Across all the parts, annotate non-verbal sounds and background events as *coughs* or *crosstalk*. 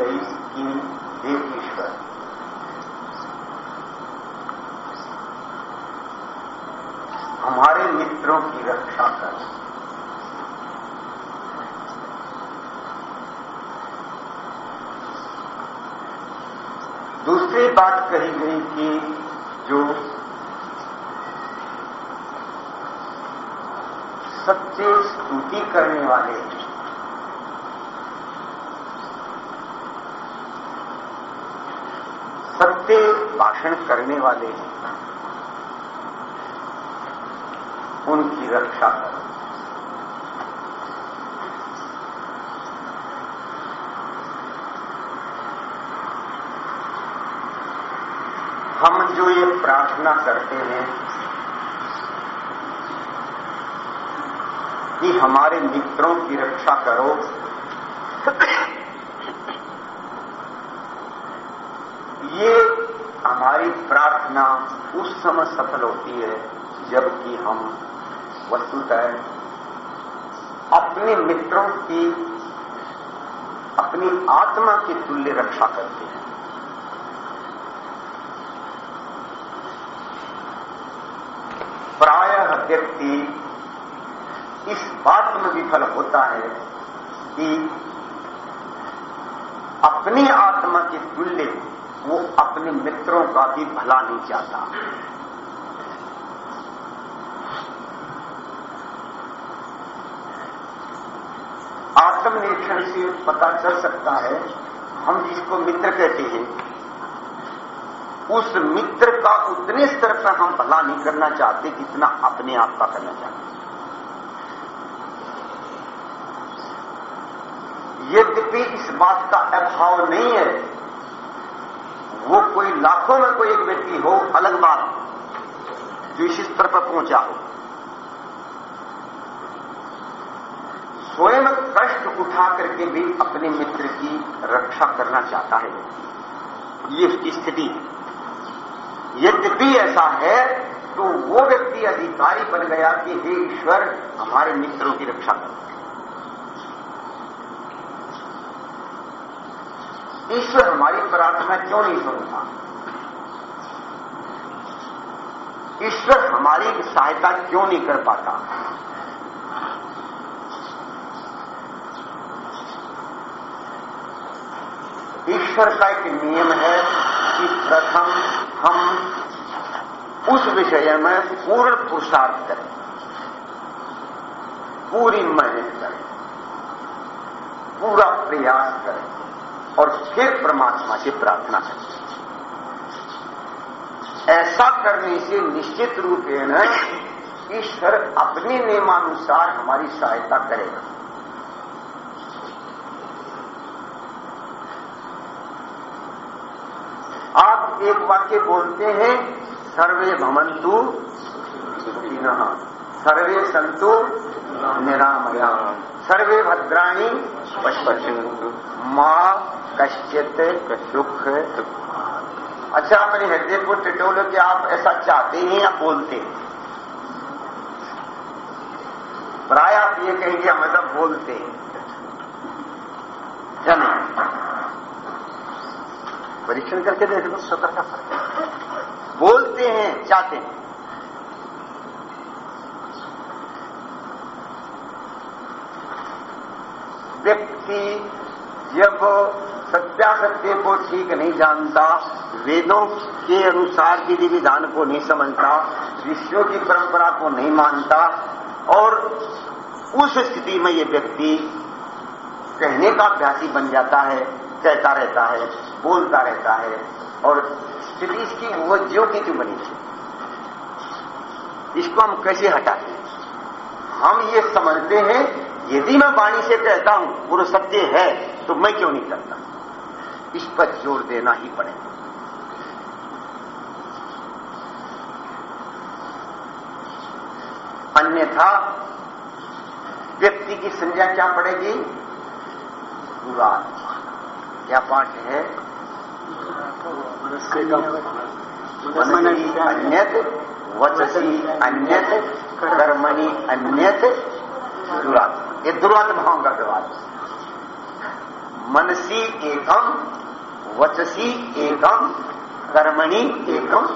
गई कि हे ईश्वर हमारे मित्रों की रक्षा कर। दूसरी बात कही गई कि जो सच्चे स्तुति करने वाले हैं सत्य भाषण करने वाले उनकी रक्षा करो। हम जो ये प्रार्थना करते हैं कि हमारे मित्रों की रक्षा करो ये हमारी प्रार्थना समय सफल होती है जबकि हम वस्तुतः अपने मित्रों की, अपनी आत्मा की तुल्य रक्षा करते हैं। प्रायः व्यक्ति इस बात में विफल होता है कि अपनी आत्मा के तुल्य वो अपने मित्रों का भी भला नहीं चाहता। आत्मनिरीक्षण से पता चल सकता है, हम जिसको मित्र कहते हैं, उस मित्र का उतने स्तर पर हम भला नहीं करना चाहते जितना अपने आप का करना चाहते यद्यपि इस बात का अभाव नहीं है वो कोई लाखों में कोई एक व्यक्ति हो, अलग बात। जो इस स्तर पर पहुँचा हो। स्वयं कष्ट उठा करके भी अपने मित्र की रक्षा करना चाहता है। ये उसकी स्थिति है। यद्यपि ऐसा है तो वो व्यक्ति अधिकारी बन गया कि हे ईश्वर, हमारे मित्रों की रक्षा करो। ईश्वर हमारी प्रार्थना क्यों नहीं सुनता? ईश्वर हमारी सहायता क्यों नहीं कर पाता? ईश्वर का एक नियम है कि प्रथम हम उस विषय में पूर्ण पुरुषार्थ करें। पूरी मेहनत करें। पूरा प्रयास करें। और फिर परमात्मा से प्रार्थना करें। ऐसा करने से निश्चित रूपेण ईश्वर अपने नियमानुसार हमारी सहायता करेगा। आप एक वाक्य बोलते हैं, सर्वे भवंतु सर्वे संतु निरामया, सर्वे भद्राणी पश्पशंतु माँ कश्चित सुख अच्छा अपने हृदय को टिटोलो कि आप ऐसा चाहते हैं या बोलते हैं। प्राय आप ये कहेंगे, हम ऐसा बोलते हैं। नहीं परीक्षण करके देख लो सतर का फ़र्क बोलते हैं, चाहते हैं। व्यक्ति जब सत्यासत्य को ठीक नहीं जानता, वेदों के अनुसार विधि विधान को नहीं समझता ऋषियों की परंपरा को नहीं मानता, और उस स्थिति में ये व्यक्ति कहने का अभ्यासी बन जाता है, कहता रहता है, बोलता रहता है, और स्थिति इसकी वो ज्यो की क्यों बनी? थी इसको हम कैसे हटाते हैं? हम ये समझते हैं, यदि मैं वाणी से कहता हूँ पूरा सत्य है तो मैं क्यों नहीं करता? इस पर ज़ोर देना ही पड़ेगा अन्यथा व्यक्ति की संज्ञा क्या पड़ेगी? बुरा क्या पाठ है? अन्यत, वचसी अन्यत, कर्मणि अन्यत दुरात्मा ये दुरात्माओं का विवाद मनसी एकम वचसी एकम कर्मणि एकम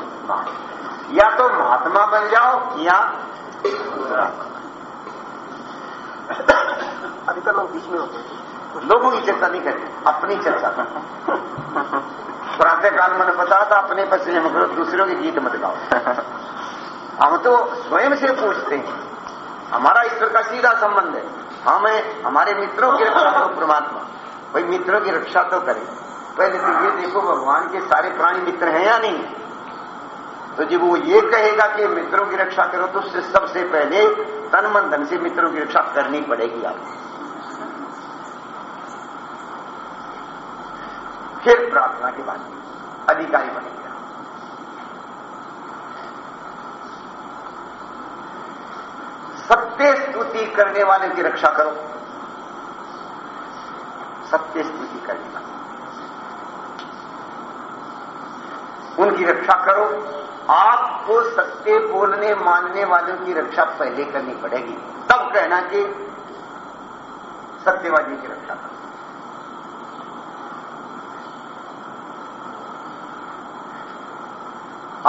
या तो महात्मा बन जाओ या *coughs* अधिकतर लोग बीच में होते हैं। लोगों की चर्चा नहीं करते अपनी चर्चा करते प्रातः काल मैंने बताया था अपने पर संयम करो दूसरों के गीत मत गाओ। *laughs* हम तो स्वयं से पूछते हैं। हमारा ईश्वर का सीधा संबंध है। हमें हमारे मित्रों की रक्षा करो परमात्मा। भाई मित्रों की रक्षा तो करें। पहले तो ये देखो, भगवान के सारे प्राणी मित्र हैं या नहीं? तो जब वो ये कहेगा कि मित्रों की रक्षा करो तो उससे सबसे पहले तन मन धन से मित्रों की रक्षा करनी पड़ेगी आपको। फिर प्रार्थना के बाद अधिकारी बनेगा सत्य स्तुति करने वाले की रक्षा करो। सत्य स्तुति करने वाले। उनकी रक्षा करो। आपको सत्य बोलने, मानने वालों की रक्षा पहले करनी पड़ेगी। तब कहना कि सत्यवादी की रक्षा करो।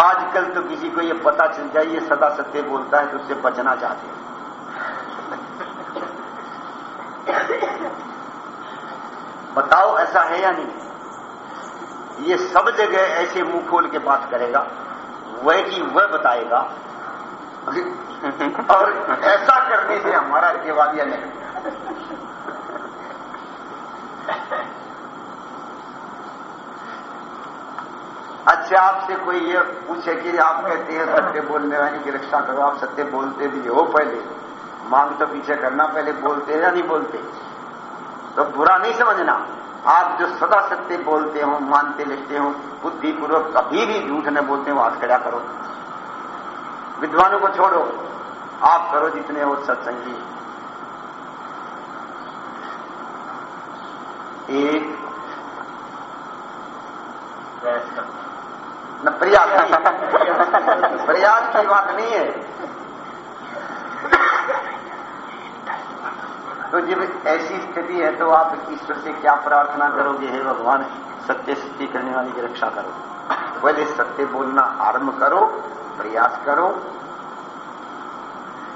आजकल तो किसी को यह पता चल जाए, ये सदा सत्य बोलता है तो उससे बचना चाहते हैं। *laughs* बताओ ऐसा है या नहीं? ये सब जगह ऐसे मुँह खोल के बात करेगा, वह की वह बताएगा। *laughs* और ऐसा करने से हमारा देवालिया नहीं। *laughs* अच्छा आपसे कोई ये पूछे कि आप कहते हैं सत्य बोलने वाले की रक्षा करो, आप सत्य बोलते भी हो पहले। मांग तो पीछे करना, पहले बोलते या नहीं बोलते? तो बुरा नहीं समझना। आप जो सदा सत्य बोलते हो, मानते लिखते हो, बुद्धिपूर्वक कभी भी झूठ न बोलते हो हाथ खड़ा करो। विद्वानों को छोड़ो। आप करो जितने हो सत्संगी। एक, न प्रयास। प्रयास की बात नहीं है। तो जब ऐसी स्थिति है तो आप ईश्वर से क्या प्रार्थना करोगे? हे भगवान, सत्य सत्य करने वाली की रक्षा करो। पहले सत्य बोलना आरंभ करो, प्रयास करो,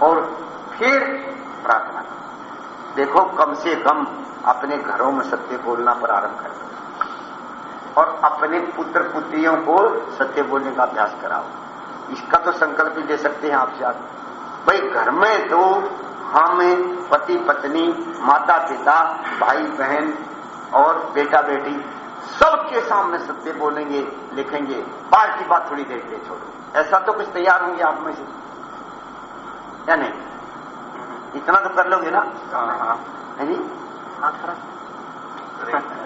और फिर प्रार्थना करो। देखो, कम से कम अपने घरों में सत्य बोलना प्रारंभ करो और अपने पुत्र पुत्रियों को सत्य बोलने का अभ्यास कराओ। इसका तो संकल्प ही दे सकते हैं आप भाई, घर में तो हम पति पत्नी माता पिता भाई बहन और बेटा बेटी सबके सामने सत्य बोलेंगे लिखेंगे। बाहर की बात थोड़ी देर के छोड़ो। ऐसा तो कुछ तैयार होंगे आप में से? या नहीं? इतना तो कर लोगे ना? है जी? *laughs*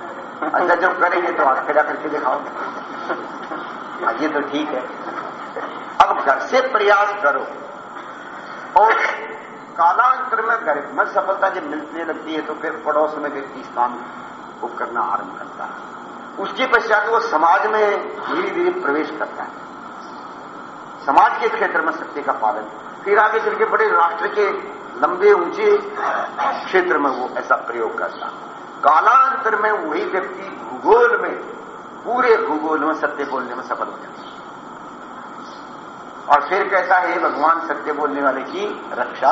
अच्छा जब करेंगे तो हाथ खड़ा करके दिखाओ। *laughs* हाँ, ये तो ठीक है। अब घर से प्रयास करो। कालांतर में में सफलता जब मिलने लगती है तो फिर पड़ोस में व्यक्ति इस काम को करना आरंभ करता है। उसके पश्चात वो समाज में धीरे धीरे प्रवेश करता है। समाज के क्षेत्र में सत्य का पालन। फिर आगे चल के बड़े राष्ट्र के लंबे, ऊँचे क्षेत्र में वो ऐसा प्रयोग करता कालांतर में वही व्यक्ति भूगोल में, पूरे भूगोल में सत्य बोलने में सफल हो जाता और फिर कैसा है भगवान, सत्य बोलने वाले की रक्षा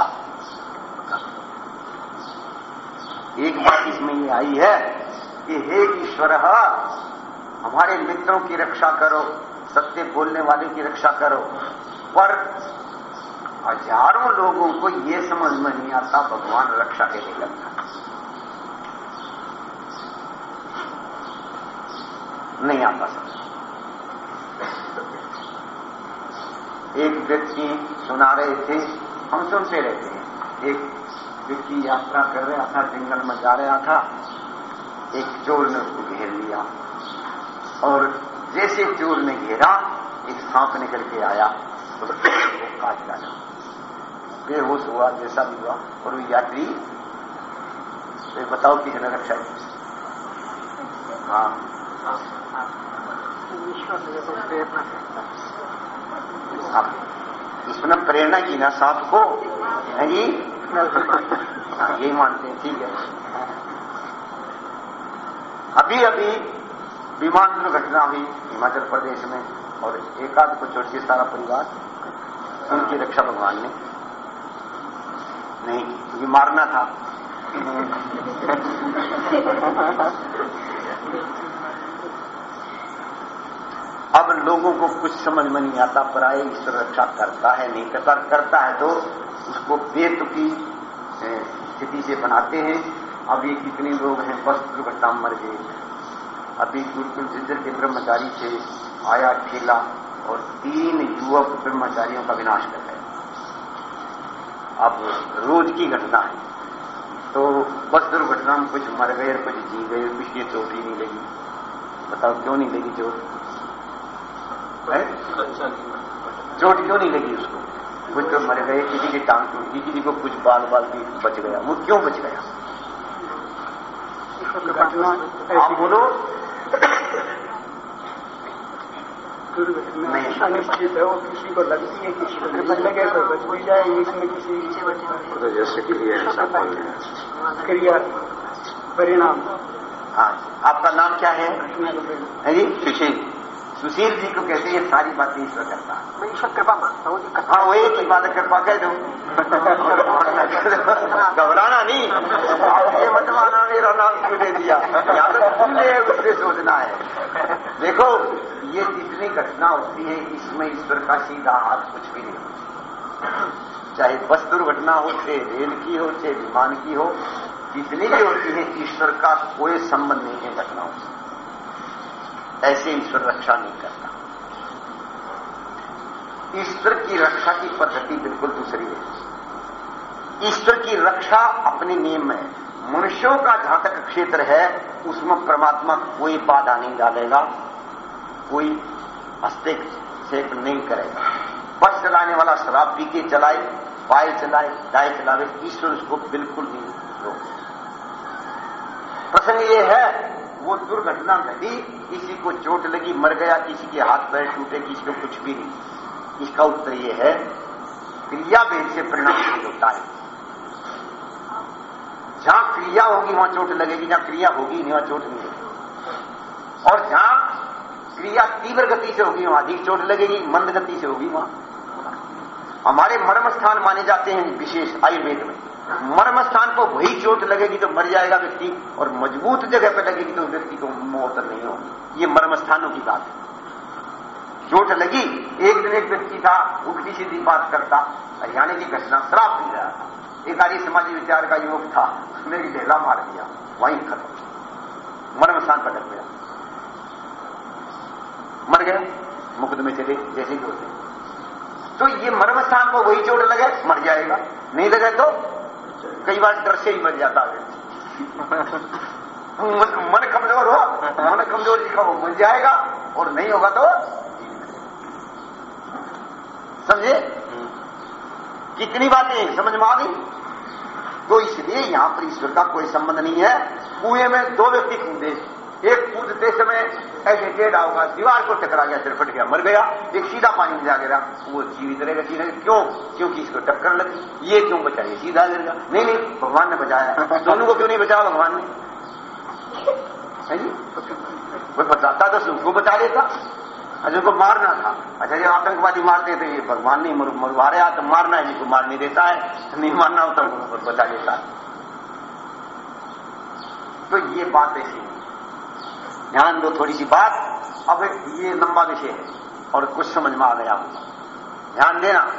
एक बात इसमें ये आई है कि हे ईश्वर, हमारे मित्रों की रक्षा करो, सत्य बोलने वाले की रक्षा करो। पर हज़ारों लोगों को ये समझ में नहीं आता, भगवान रक्षा के लिए करता नहीं आता समझ। एक व्यक्ति सुना रहे थे, हम सुनते रहते हैं। एक व्यक्ति यात्रा कर रहा था जंगल में जा रहा था। एक चोर ने उसको घेर लिया। और जैसे चोर ने घेरा, एक सांप निकल के आया तो वो काट डाला। बेहोश हुआ, जैसा भी हुआ। और वो यात्री तो बताओ किसने रक्षा की हाँ। आप उसने प्रेरणा की ना सांप को? नहीं। यही मानते हैं, ठीक है। अभी अभी विमान दुर्घटना हुई हिमाचल प्रदेश में और एक आध को छोड़ के सारा परिवार, उनकी रक्षा भगवान ने। नहीं, क्योंकि मारना था। *laughs* अब लोगों को कुछ समझ में नहीं आता पराय ईश्वर रक्षा करता है, नहीं करता करता है तो उसको बेतुकी स्थिति से बनाते हैं। अब ये कितने लोग हैं, बस दुर्घटना मर गए। अभी गुरुकुल जिंदर के ब्रह्मचारी थे आया ठेला, और तीन युवक ब्रह्मचारियों का विनाश कर गए अब रोज की घटना है। तो बस दुर्घटना में कुछ मर गए कुछ जी गए कुछ ये चोट ही नहीं लगी। बताओ क्यों नहीं लगी चोट? चोट क्यों नहीं लगी उसको? कुछ तो मर गए किसी की टांग टूट गई किसी को कुछ बाल बाल भी बच गया। वो क्यों बच गया? आप बोलो। दुर्घटना अनिश्चित है वो किसी को लगती है किसी को नहीं लगे तो बच भी जाए इसमें किसी जैसे क्रिया क्रिया परिणाम। हाँ। आपका नाम क्या है? है जी? सुशील। सुशील जी को कहते हैं ये सारी बातें ईश्वर करता है। मैं ईश्वर कृपा मानता हूँ हाँ वही की बात कृपा कह दो। घबराना नहीं। ये मत माना मेरा नाम क्यों दे दिया या तुमने उससे सोचना है। देखो ये जितनी घटना होती है इसमें ईश्वर का सीधा हाथ कुछ भी नहीं होता। चाहे बस दुर्घटना हो चाहे रेल की हो चाहे विमान की हो जितनी भी होती है ईश्वर का कोई संबंध नहीं है घटनाओं से। ऐसे ईश्वर रक्षा नहीं करता। ईश्वर की रक्षा की पद्धति बिल्कुल दूसरी है। ईश्वर की रक्षा अपने नियम में मनुष्यों का जहाँ तक क्षेत्र है, उसमें परमात्मा कोई बाधा नहीं डालेगा, कोई हस्तक्षेप नहीं करेगा। बस चलाने वाला शराब पी के चलाए, पाए चलाए गाय चलावे, ईश्वर उसको बिल्कुल नहीं रोक प्रसंग यह है वो दुर्घटना घटी, किसी को चोट लगी, मर गया, किसी के हाथ पैर टूटे, किसी को कुछ भी नहीं। इसका उत्तर यह है क्रिया भेद से परिणाम होता है। जहाँ क्रिया होगी, वहाँ चोट लगेगी, जहाँ क्रिया होगी नहीं, वहाँ चोट नहीं लगेगी और जहाँ क्रिया तीव्र गति से होगी, वहाँ अधिक चोट लगेगी, मंद गति से होगी, वहाँ। हमारे मर्म स्थान माने जाते हैं विशेष आयुर्वेद में। मर्म स्थान को वही चोट लगेगी तो मर जाएगा व्यक्ति, और मज़बूत जगह पर लगेगी तो व्यक्ति को मौत नहीं होगी। ये मर्म स्थानों की बात है। चोट लगी, एक दिन एक व्यक्ति था, उल्टी सीधी बात करता, हरियाणा की घटना शराब पी रहा था। एक आर्य समाजी विचार का युवक था, उसने भी ढेला मार दिया, वहीं खत्म। मर्म स्थान पर लग गया। मर गया मुकदमे चले, जैसे कि होते तो ये मर्म स्थान को वही चोट लगे, मर जाएगा। नहीं लगे तो कई बार डर से ही मर जाता है। मन, कमज़ोर हो मन कमज़ोर लिखा हो मर जाएगा और नहीं होगा तो समझे? कितनी बातें समझ में आ गई? तो इसलिए यहाँ पर ईश्वर का कोई संबंध नहीं है। कुएँ में दो व्यक्ति कूदे एक कूदते समय ऐसे टेढ़ा होगा दीवार को टकरा गया, सिर फट गया, मर गया। एक सीधा पानी में जा गिरा। वो जीवित रहेगा सीधा क्यों? क्योंकि इसको टक्कर लगी। ये क्यों बचाए सीधा गिरेगा नहीं नहीं, भगवान ने बचाया। दोनों को क्यों नहीं बचाया भगवान ने? जी? वो बताता तो उसको बता देता अच्छा उनको मारना था। अच्छा जब आतंकवादी मारते थे, ये भगवान नहीं मरवा रहे तो मारना है जिसको मार नहीं देता है, नहीं मारना होता, उनको बता देता तो ये बात ऐसी ध्यान दो थोड़ी सी बात। अब ये लंबा विषय है और कुछ समझ में आ गया। ध्यान देना।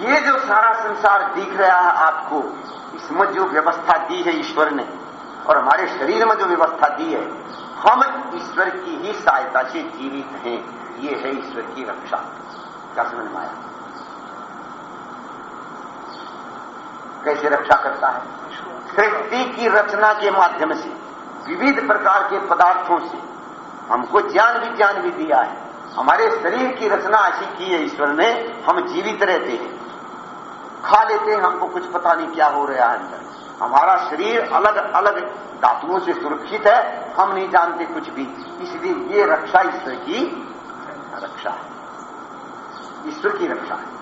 ये जो सारा संसार दिख रहा है आपको, इसमें जो व्यवस्था दी है ईश्वर ने और हमारे शरीर में जो व्यवस्था दी है, हम ईश्वर की ही सहायता से जीवित हैं। ये है ईश्वर की रक्षा। क्या समझ में आया? कैसे रक्षा करता है? सृष्टि की रचना के माध्यम से। विविध प्रकार के पदार्थों से। हमको ज्ञान भी ज्ञान भी दिया है। हमारे शरीर की रचना ऐसी की है ईश्वर ने, हम जीवित रहते हैं। खा लेते हैं, हमको कुछ पता नहीं क्या हो रहा है अंदर। हमारा शरीर अलग अलग धातुओं से सुरक्षित है, हम नहीं जानते कुछ भी। इसलिए ये रक्षा ईश्वर की रक्षा है। ईश्वर की रक्षा है।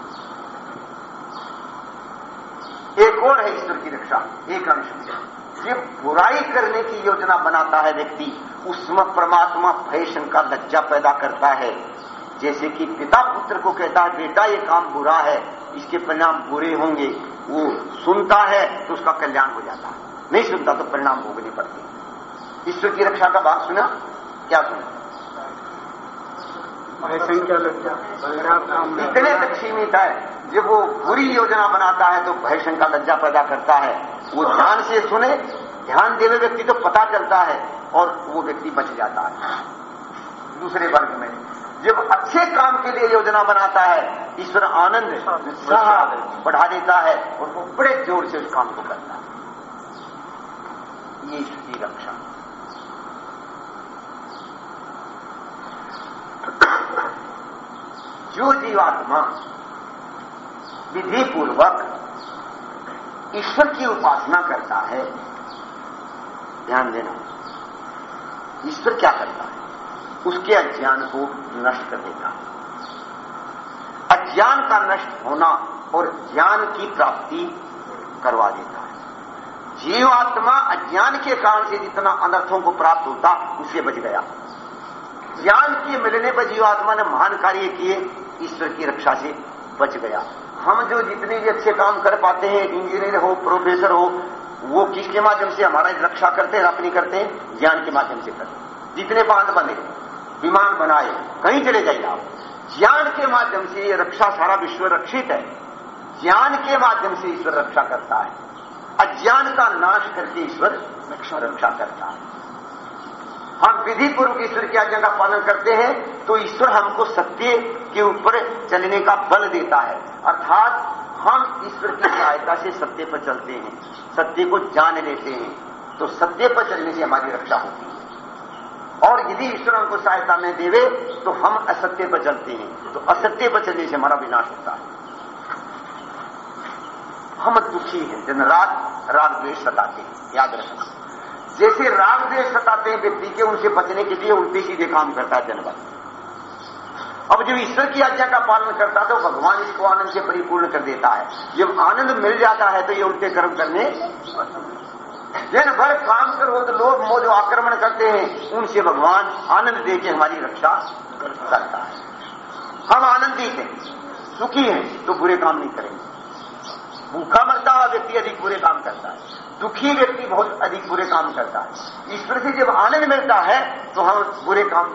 एक और है ईश्वर की रक्षा, एक अंश ये बुराई करने की योजना बनाता है व्यक्ति उसमें परमात्मा भय शंका लज्जा पैदा करता है। जैसे कि पिता पुत्र को कहता है बेटा ये काम बुरा है इसके परिणाम बुरे होंगे। वो सुनता है तो उसका कल्याण हो जाता है। नहीं सुनता तो परिणाम भोगने पड़ते। ईश्वर की रक्षा का बात सुना? क्या सुना? इतने तक सीमित है। जब वो बुरी योजना बनाता है तो भय शंका लज्जा पैदा करता है। वो ध्यान से सुने, ध्यान देवे व्यक्ति तो पता चलता है और वो व्यक्ति बच जाता है। दूसरे वर्ग में, जब अच्छे काम के लिए योजना बनाता है, ईश्वर आनंद, उत्साह बढ़ा देता है और वो बड़े ज़ोर से उस काम को करता है। ये इसकी रक्षा। जो जीवात्मा विधि पूर्वक ईश्वर की उपासना करता है। ध्यान देना। ईश्वर क्या करता है? उसके अज्ञान को नष्ट कर देता है। अज्ञान का नष्ट होना और ज्ञान की प्राप्ति करवा देता है। जीवात्मा अज्ञान के कारण से जितना अनर्थों को प्राप्त होता, उससे बच गया। ज्ञान के मिलने पर जीवात्मा ने महान कार्य किए, ईश्वर की रक्षा से बच गया। हम जो जितने भी अच्छे काम कर पाते हैं, इंजीनियर हो, प्रोफेसर हो, वो किसके माध्यम से हमारा रक्षा करते हैं, अपनी करते हैं? ज्ञान के माध्यम से करते जितने बाँध बने, विमान बनाए, कहीं चले जाइए आप। ज्ञान के माध्यम से ये रक्षा सारा विश्व रक्षित है। ज्ञान के माध्यम से ईश्वर रक्षा करता है। अज्ञान का नाश करके ईश्वर रक्षा रक्षा करता है। हम विधि पूर्वक ईश्वर की आज्ञा का पालन करते हैं तो ईश्वर हमको सत्य के ऊपर चलने का बल देता है। अर्थात, हम ईश्वर की सहायता से सत्य पर चलते हैं, सत्य को जान लेते हैं तो सत्य पर चलने से हमारी रक्षा होती है। और यदि ईश्वर हमको सहायता में देवे तो हम असत्य पर चलते हैं तो असत्य पर चलने से हमारा विनाश होता है। हम दुखी हैं, दिन रात राग द्वेष सताते हैं, याद रखना। जैसे राग द्वेष सताते हैं व्यक्ति के उनसे बचने के लिए उल्टे सीधे काम करता है जनवत अब जब ईश्वर की आज्ञा का पालन करता तो भगवान इसको आनंद से परिपूर्ण कर देता है। जब आनंद मिल जाता है तो ये उल्टे कर्म करने दिन भर काम करो तो लोग जो आक्रमण करते हैं। उनसे भगवान आनंद दे के हमारी रक्षा करता है। हम आनंदित हैं, सुखी हैं तो बुरे काम नहीं करेंगे। भूखा मरता हुआ व्यक्ति अधिक बुरे काम करता है। दुखी व्यक्ति बहुत अधिक बुरे काम करता है। ईश्वर से जब आनंद मिलता है तो हम बुरे काम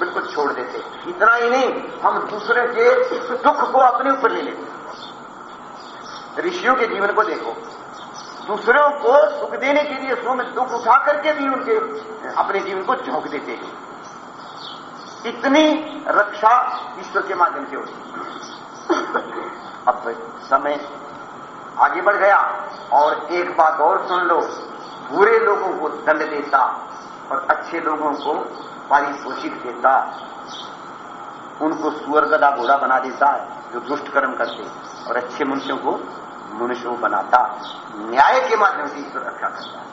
बिल्कुल छोड़ देते इतना ही नहीं, हम दूसरे के दुख को अपने ऊपर ले लेते ऋषियों के जीवन को देखो। दूसरों को सुख देने के लिए स्वयं दुख उठा करके भी उनके अपने जीवन को झोंक देते हैं। इतनी रक्षा ईश्वर के माध्यम से होती अब समय आगे बढ़ गया और एक बात और सुन लो। बुरे लोगों को दंड देता और अच्छे लोगों को पारिपोषित देता। उनको सुअर गदा घोड़ा बना देता है जो दुष्ट कर्म करते और अच्छे मनुष्यों को मनुष्य बनाता। न्याय के माध्यम से ईश्वर रक्षा करता। है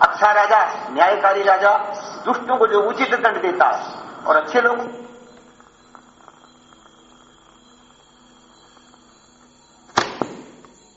अच्छा राजा, न्यायकारी राजा दुष्टों को जो उचित दंड देता है और अच्छे लोग